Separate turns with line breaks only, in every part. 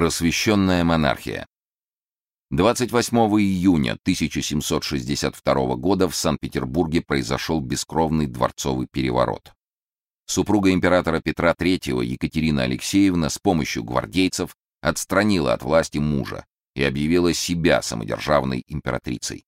Просвещенная монархия. 28 июня 1762 года в Санкт-Петербурге произошел бескровный дворцовый переворот. Супруга императора Петра III Екатерина Алексеевна с помощью гвардейцев отстранила от власти мужа и объявила себя самодержавной императрицей.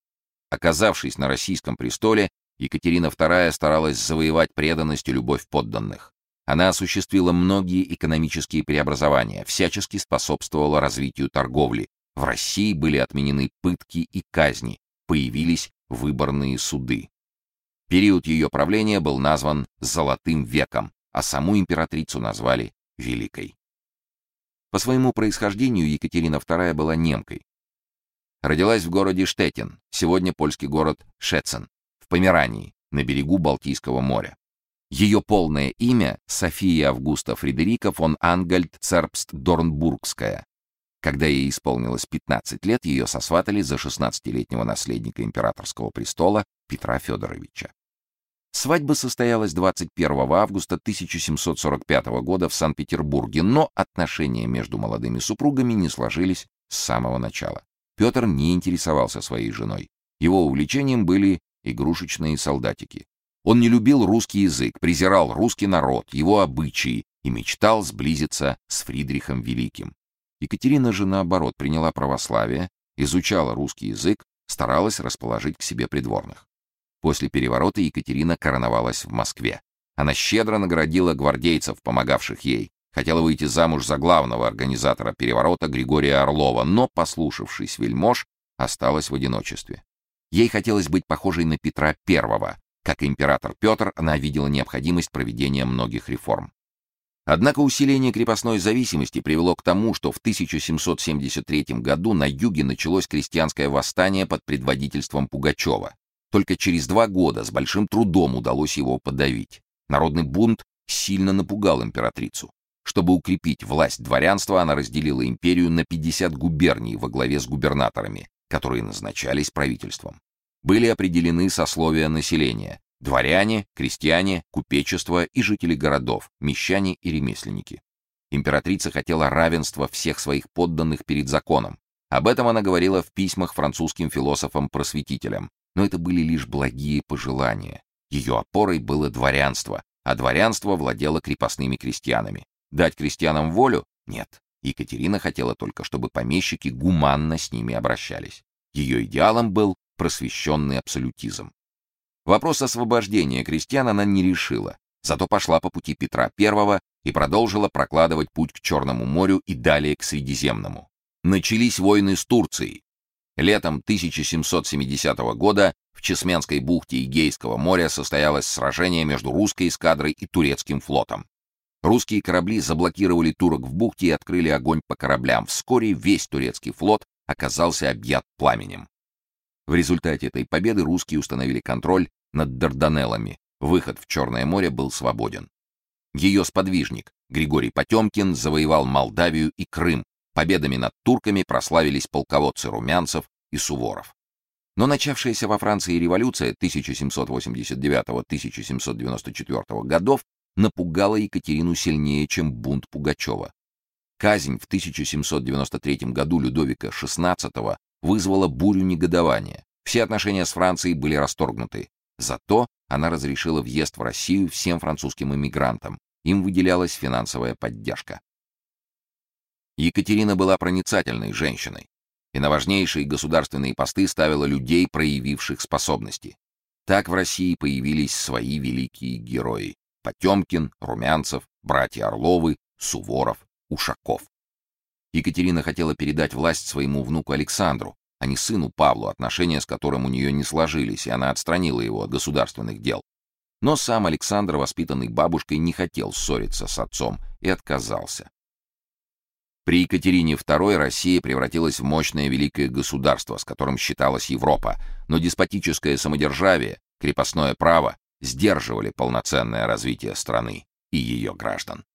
Оказавшись на российском престоле, Екатерина II старалась завоевать преданность и любовь подданных. Она осуществила многие экономические преобразования, всячески способствовала развитию торговли. В России были отменены пытки и казни, появились выборные суды. Период ее правления был назван «золотым веком», а саму императрицу назвали «великой». По своему происхождению Екатерина II была немкой. Родилась в городе Штеттин, сегодня польский город Шецен, в Померании, на берегу Балтийского моря. Ее полное имя — София Августа Фредерика фон Ангальд Цербст Дорнбургская. Когда ей исполнилось 15 лет, ее сосватали за 16-летнего наследника императорского престола Петра Федоровича. Свадьба состоялась 21 августа 1745 года в Санкт-Петербурге, но отношения между молодыми супругами не сложились с самого начала. Петр не интересовался своей женой. Его увлечением были игрушечные солдатики. Он не любил русский язык, презирал русский народ, его обычаи и мечтал сблизиться с Фридрихом Великим. Екатерина же, наоборот, приняла православие, изучала русский язык, старалась расположить к себе придворных. После переворота Екатерина короновалась в Москве. Она щедро наградила гвардейцев, помогавших ей, хотела выйти замуж за главного организатора переворота Григория Орлова, но, послушавшись вельмож, осталась в одиночестве. Ей хотелось быть похожей на Петра I, как император Петр, она видела необходимость проведения многих реформ. Однако усиление крепостной зависимости привело к тому, что в 1773 году на юге началось крестьянское восстание под предводительством Пугачева. Только через два года с большим трудом удалось его подавить. Народный бунт сильно напугал императрицу. Чтобы укрепить власть дворянства, она разделила империю на 50 губерний во главе с губернаторами, которые назначались правительством были определены сословия населения: дворяне, крестьяне, купечество и жители городов, мещане и ремесленники. Императрица хотела равенства всех своих подданных перед законом. Об этом она говорила в письмах французским философам-просветителям, но это были лишь благие пожелания. Ее опорой было дворянство, а дворянство владело крепостными крестьянами. Дать крестьянам волю? Нет. Екатерина хотела только, чтобы помещики гуманно с ними обращались. Ее идеалом был просвещенный абсолютизм. Вопрос освобождения крестьян она не решила, зато пошла по пути Петра I и продолжила прокладывать путь к Черному морю и далее к Средиземному. Начались войны с Турцией. Летом 1770 года в Чесменской бухте Эгейского моря состоялось сражение между русской эскадрой и турецким флотом. Русские корабли заблокировали турок в бухте и открыли огонь по кораблям. Вскоре весь турецкий флот оказался объят пламенем. В результате этой победы русские установили контроль над Дарданеллами. Выход в Черное море был свободен. Ее сподвижник Григорий Потемкин завоевал Молдавию и Крым. Победами над турками прославились полководцы Румянцев и Суворов. Но начавшаяся во Франции революция 1789-1794 годов напугала Екатерину сильнее, чем бунт Пугачева. Казнь в 1793 году Людовика XVI вызвала бурю негодования. Все отношения с Францией были расторгнуты. Зато она разрешила въезд в Россию всем французским иммигрантам. Им выделялась финансовая поддержка. Екатерина была проницательной женщиной и на важнейшие государственные посты ставила людей, проявивших способности. Так в России появились свои великие герои: Потемкин, Румянцев, братья Орловы, Суворов, Ушаков. Екатерина хотела передать власть своему внуку Александру, а не сыну Павлу, отношения с которым у нее не сложились, и она отстранила его от государственных дел. Но сам Александр, воспитанный бабушкой, не хотел ссориться с отцом и отказался. При Екатерине II Россия превратилась в мощное великое государство, с которым считалась Европа, но деспотическое самодержавие, крепостное право сдерживали полноценное развитие страны и ее граждан.